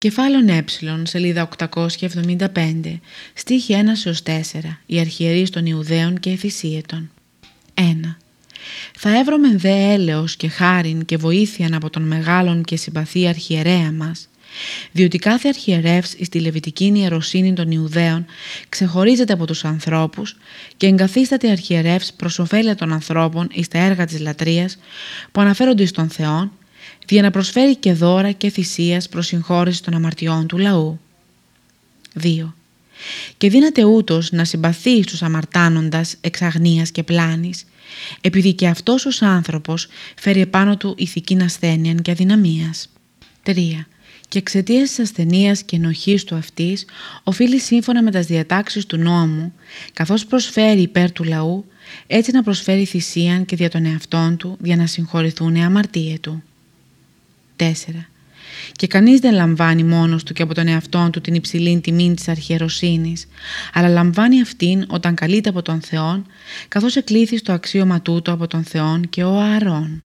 Κεφάλων Ε, σελίδα 875, στίχη 1 4, οι αρχιερείς των Ιουδαίων και Εφησίετων. 1. Θα εύρωμεν δε έλεος και χάριν και βοήθειαν από τον μεγάλον και συμπαθή αρχιερέα μας, διότι κάθε αρχιερεύς εις τη λεβιτική ιεροσύνη των Ιουδαίων ξεχωρίζεται από τους ανθρώπους και εγκαθίσταται αρχιερεύς προς ωφέλεια των ανθρώπων εις τα έργα της λατρείας που αναφέρονται στον Θεόν για να προσφέρει και δώρα και θυσίας προς συγχώρεση των αμαρτιών του λαού. 2. Και δύναται ούτως να συμπαθεί στους αμαρτάνοντας εξαγνίας και πλάνης, επειδή και αυτός ως άνθρωπος φέρει επάνω του ηθική ασθένεια και αδυναμίας. 3. Και εξαιτίας της ασθενείας και ενοχής του αυτής, οφείλει σύμφωνα με τις διατάξεις του νόμου, καθώς προσφέρει υπέρ του λαού, έτσι να προσφέρει θυσίαν και δια των εαυτών του, για να συγχωρηθούν οι αμαρτίε του. 4. Και κανείς δεν λαμβάνει μόνος του και από τον εαυτό του την υψηλή τιμή της αρχιεροσύνης, αλλά λαμβάνει αυτήν όταν καλείται από τον Θεόν, καθώς εκλήθη στο αξίωμα τούτο από τον Θεόν και ο Ααρών.